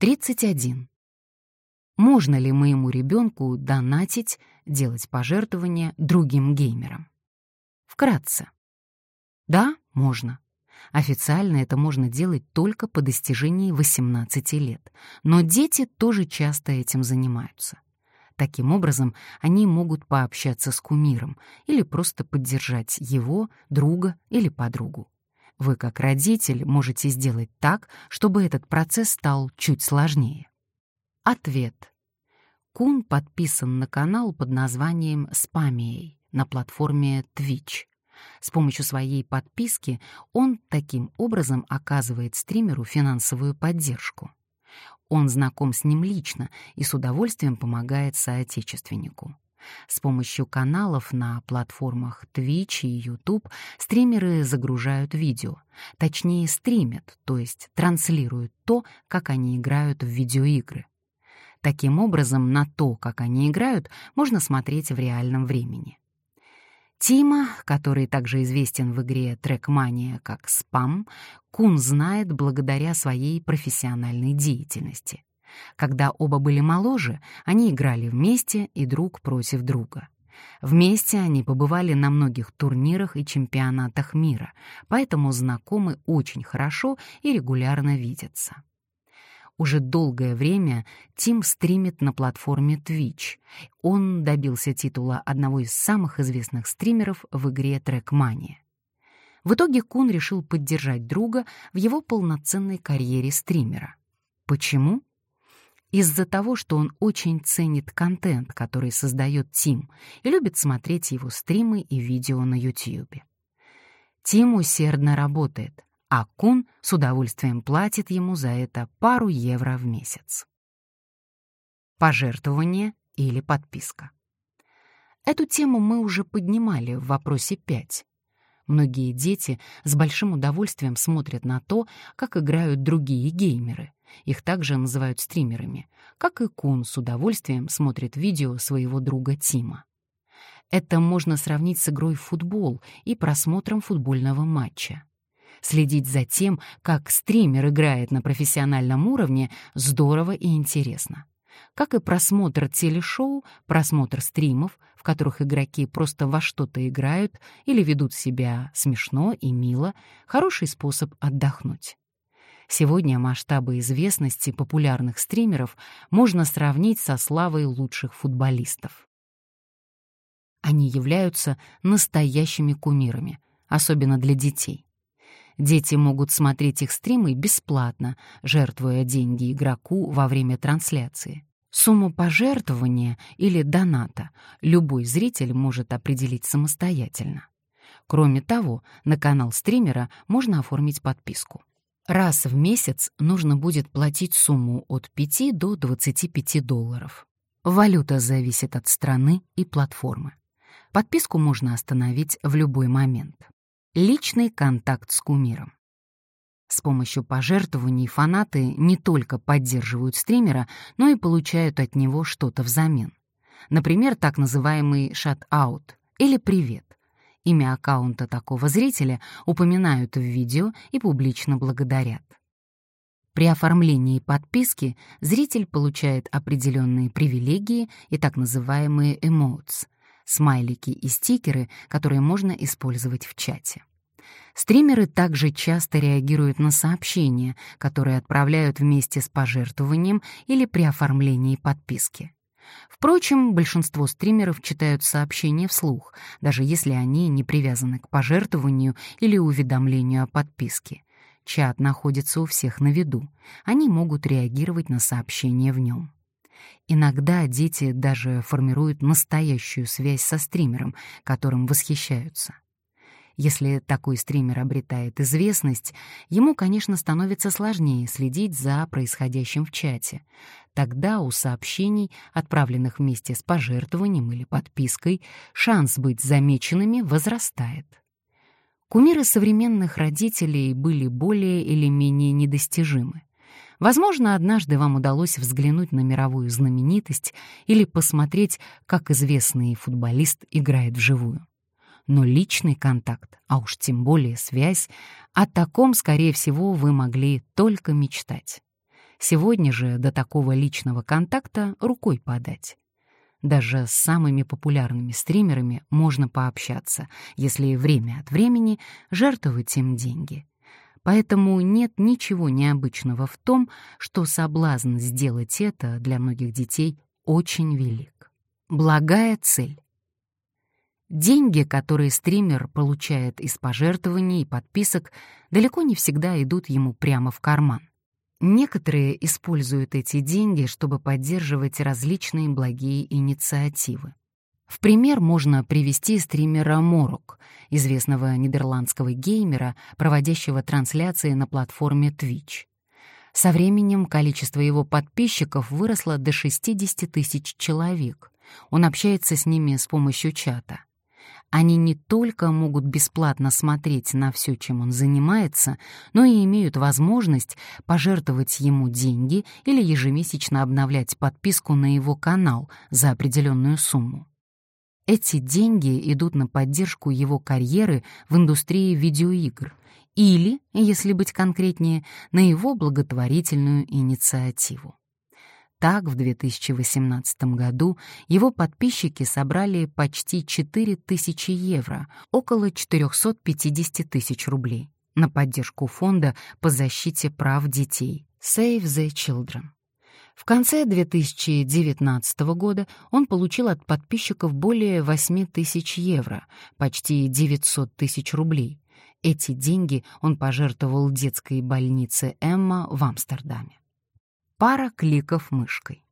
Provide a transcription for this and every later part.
31. Можно ли моему ребенку донатить, делать пожертвования другим геймерам? Вкратце. Да, можно. Официально это можно делать только по достижении 18 лет, но дети тоже часто этим занимаются. Таким образом, они могут пообщаться с кумиром или просто поддержать его, друга или подругу. Вы, как родитель, можете сделать так, чтобы этот процесс стал чуть сложнее. Ответ. Кун подписан на канал под названием «Спамией» на платформе Twitch. С помощью своей подписки он таким образом оказывает стримеру финансовую поддержку. Он знаком с ним лично и с удовольствием помогает соотечественнику. С помощью каналов на платформах Twitch и YouTube стримеры загружают видео, точнее стримят, то есть транслируют то, как они играют в видеоигры. Таким образом, на то, как они играют, можно смотреть в реальном времени. Тима, который также известен в игре Трекмания как Спам, Кун знает благодаря своей профессиональной деятельности. Когда оба были моложе, они играли вместе и друг против друга. Вместе они побывали на многих турнирах и чемпионатах мира, поэтому знакомы очень хорошо и регулярно видятся. Уже долгое время Тим стримит на платформе Twitch. Он добился титула одного из самых известных стримеров в игре Trackmania. В итоге Кун решил поддержать друга в его полноценной карьере стримера. Почему? Из-за того, что он очень ценит контент, который создает Тим, и любит смотреть его стримы и видео на YouTube. Тим усердно работает, а Кун с удовольствием платит ему за это пару евро в месяц. Пожертвование или подписка. Эту тему мы уже поднимали в вопросе 5. Многие дети с большим удовольствием смотрят на то, как играют другие геймеры. Их также называют стримерами, как и Кун с удовольствием смотрит видео своего друга Тима. Это можно сравнить с игрой в футбол и просмотром футбольного матча. Следить за тем, как стример играет на профессиональном уровне, здорово и интересно. Как и просмотр телешоу, просмотр стримов, в которых игроки просто во что-то играют или ведут себя смешно и мило, хороший способ отдохнуть. Сегодня масштабы известности популярных стримеров можно сравнить со славой лучших футболистов. Они являются настоящими кумирами, особенно для детей. Дети могут смотреть их стримы бесплатно, жертвуя деньги игроку во время трансляции. Сумму пожертвования или доната любой зритель может определить самостоятельно. Кроме того, на канал стримера можно оформить подписку. Раз в месяц нужно будет платить сумму от 5 до 25 долларов. Валюта зависит от страны и платформы. Подписку можно остановить в любой момент. Личный контакт с кумиром. С помощью пожертвований фанаты не только поддерживают стримера, но и получают от него что-то взамен. Например, так называемый шат-аут или «привет». Имя аккаунта такого зрителя упоминают в видео и публично благодарят. При оформлении подписки зритель получает определенные привилегии и так называемые эмоутс — смайлики и стикеры, которые можно использовать в чате. Стримеры также часто реагируют на сообщения, которые отправляют вместе с пожертвованием или при оформлении подписки. Впрочем, большинство стримеров читают сообщения вслух, даже если они не привязаны к пожертвованию или уведомлению о подписке. Чат находится у всех на виду. Они могут реагировать на сообщения в нем. Иногда дети даже формируют настоящую связь со стримером, которым восхищаются. Если такой стример обретает известность, ему, конечно, становится сложнее следить за происходящим в чате. Тогда у сообщений, отправленных вместе с пожертвованием или подпиской, шанс быть замеченными возрастает. Кумиры современных родителей были более или менее недостижимы. Возможно, однажды вам удалось взглянуть на мировую знаменитость или посмотреть, как известный футболист играет вживую но личный контакт, а уж тем более связь, о таком, скорее всего, вы могли только мечтать. Сегодня же до такого личного контакта рукой подать. Даже с самыми популярными стримерами можно пообщаться, если время от времени жертвовать им деньги. Поэтому нет ничего необычного в том, что соблазн сделать это для многих детей очень велик. Благая цель. Деньги, которые стример получает из пожертвований и подписок, далеко не всегда идут ему прямо в карман. Некоторые используют эти деньги, чтобы поддерживать различные благие инициативы. В пример можно привести стримера Морок, известного нидерландского геймера, проводящего трансляции на платформе Twitch. Со временем количество его подписчиков выросло до 60 тысяч человек. Он общается с ними с помощью чата. Они не только могут бесплатно смотреть на все, чем он занимается, но и имеют возможность пожертвовать ему деньги или ежемесячно обновлять подписку на его канал за определенную сумму. Эти деньги идут на поддержку его карьеры в индустрии видеоигр или, если быть конкретнее, на его благотворительную инициативу. Так, в 2018 году его подписчики собрали почти 4000 евро, около 450 тысяч рублей, на поддержку фонда по защите прав детей Save the Children. В конце 2019 года он получил от подписчиков более 8 тысяч евро, почти 900 тысяч рублей. Эти деньги он пожертвовал детской больнице Эмма в Амстердаме пара кликов мышкой.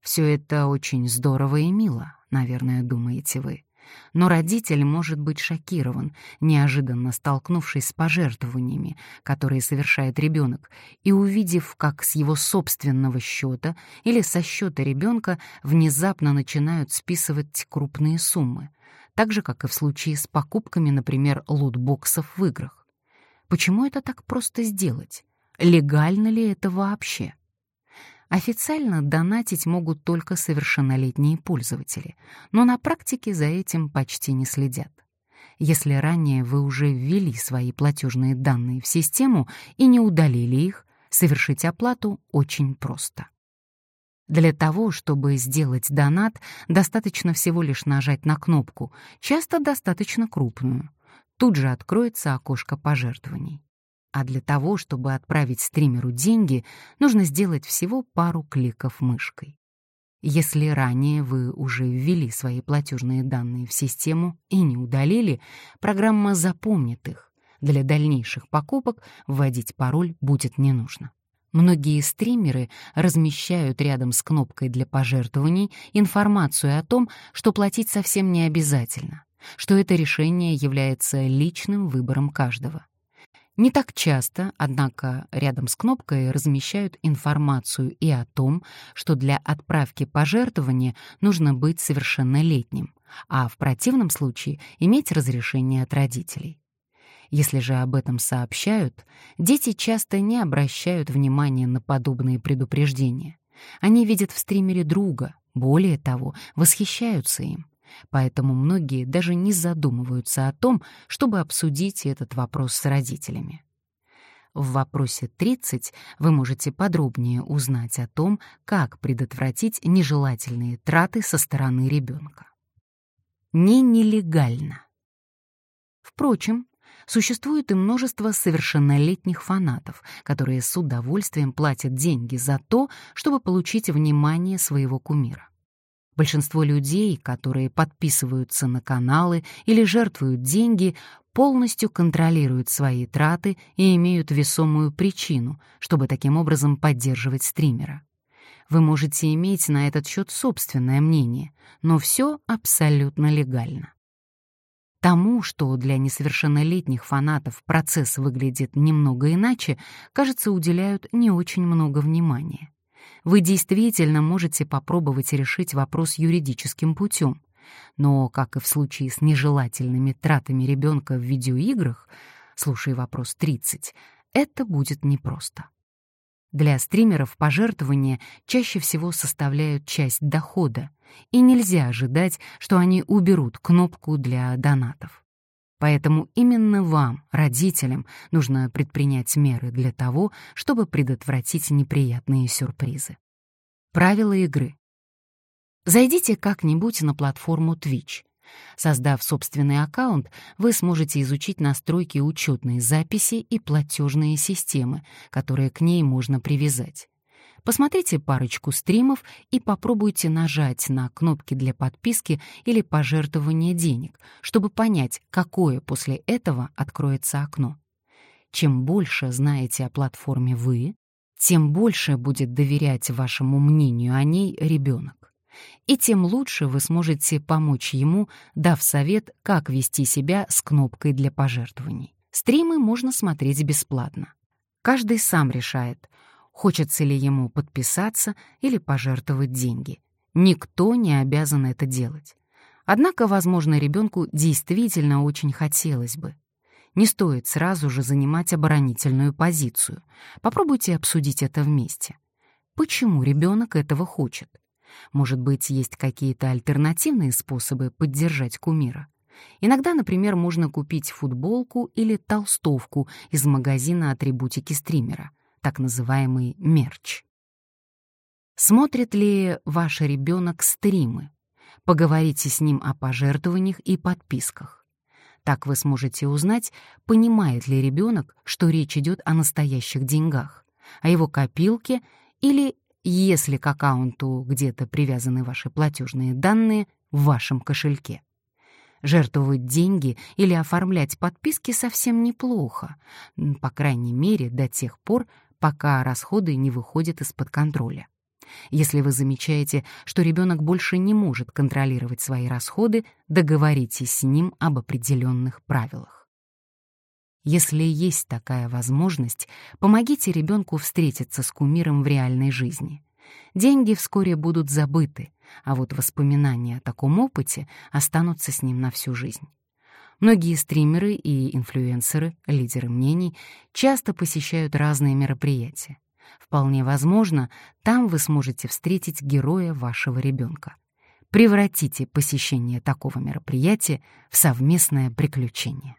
Все это очень здорово и мило, наверное, думаете вы. Но родитель может быть шокирован, неожиданно столкнувшись с пожертвованиями, которые совершает ребенок, и увидев, как с его собственного счета или со счета ребенка внезапно начинают списывать крупные суммы, так же, как и в случае с покупками, например, лутбоксов в играх. Почему это так просто сделать? Легально ли это вообще? Официально донатить могут только совершеннолетние пользователи, но на практике за этим почти не следят. Если ранее вы уже ввели свои платежные данные в систему и не удалили их, совершить оплату очень просто. Для того, чтобы сделать донат, достаточно всего лишь нажать на кнопку, часто достаточно крупную. Тут же откроется окошко пожертвований. А для того, чтобы отправить стримеру деньги, нужно сделать всего пару кликов мышкой. Если ранее вы уже ввели свои платежные данные в систему и не удалили, программа запомнит их. Для дальнейших покупок вводить пароль будет не нужно. Многие стримеры размещают рядом с кнопкой для пожертвований информацию о том, что платить совсем не обязательно, что это решение является личным выбором каждого. Не так часто, однако, рядом с кнопкой размещают информацию и о том, что для отправки пожертвования нужно быть совершеннолетним, а в противном случае иметь разрешение от родителей. Если же об этом сообщают, дети часто не обращают внимания на подобные предупреждения. Они видят в стримере друга, более того, восхищаются им. Поэтому многие даже не задумываются о том, чтобы обсудить этот вопрос с родителями. В вопросе 30 вы можете подробнее узнать о том, как предотвратить нежелательные траты со стороны ребенка. Не нелегально. Впрочем, существует и множество совершеннолетних фанатов, которые с удовольствием платят деньги за то, чтобы получить внимание своего кумира. Большинство людей, которые подписываются на каналы или жертвуют деньги, полностью контролируют свои траты и имеют весомую причину, чтобы таким образом поддерживать стримера. Вы можете иметь на этот счет собственное мнение, но все абсолютно легально. Тому, что для несовершеннолетних фанатов процесс выглядит немного иначе, кажется, уделяют не очень много внимания вы действительно можете попробовать решить вопрос юридическим путем. Но, как и в случае с нежелательными тратами ребенка в видеоиграх, слушай вопрос 30, это будет непросто. Для стримеров пожертвования чаще всего составляют часть дохода, и нельзя ожидать, что они уберут кнопку для донатов. Поэтому именно вам, родителям, нужно предпринять меры для того, чтобы предотвратить неприятные сюрпризы. Правила игры. Зайдите как-нибудь на платформу Twitch. Создав собственный аккаунт, вы сможете изучить настройки учетной записи и платежные системы, которые к ней можно привязать. Посмотрите парочку стримов и попробуйте нажать на кнопки для подписки или пожертвования денег, чтобы понять, какое после этого откроется окно. Чем больше знаете о платформе вы, тем больше будет доверять вашему мнению о ней ребенок. И тем лучше вы сможете помочь ему, дав совет, как вести себя с кнопкой для пожертвований. Стримы можно смотреть бесплатно. Каждый сам решает, хочется ли ему подписаться или пожертвовать деньги. Никто не обязан это делать. Однако, возможно, ребенку действительно очень хотелось бы. Не стоит сразу же занимать оборонительную позицию. Попробуйте обсудить это вместе. Почему ребенок этого хочет? Может быть, есть какие-то альтернативные способы поддержать кумира? Иногда, например, можно купить футболку или толстовку из магазина атрибутики стримера — так называемый мерч. Смотрит ли ваш ребенок стримы? Поговорите с ним о пожертвованиях и подписках. Так вы сможете узнать, понимает ли ребенок, что речь идет о настоящих деньгах, о его копилке или, если к аккаунту где-то привязаны ваши платежные данные, в вашем кошельке. Жертвовать деньги или оформлять подписки совсем неплохо, по крайней мере, до тех пор, пока расходы не выходят из-под контроля. Если вы замечаете, что ребенок больше не может контролировать свои расходы, договоритесь с ним об определенных правилах. Если есть такая возможность, помогите ребенку встретиться с кумиром в реальной жизни. Деньги вскоре будут забыты, а вот воспоминания о таком опыте останутся с ним на всю жизнь. Многие стримеры и инфлюенсеры, лидеры мнений, часто посещают разные мероприятия. Вполне возможно, там вы сможете встретить героя вашего ребенка. Превратите посещение такого мероприятия в совместное приключение.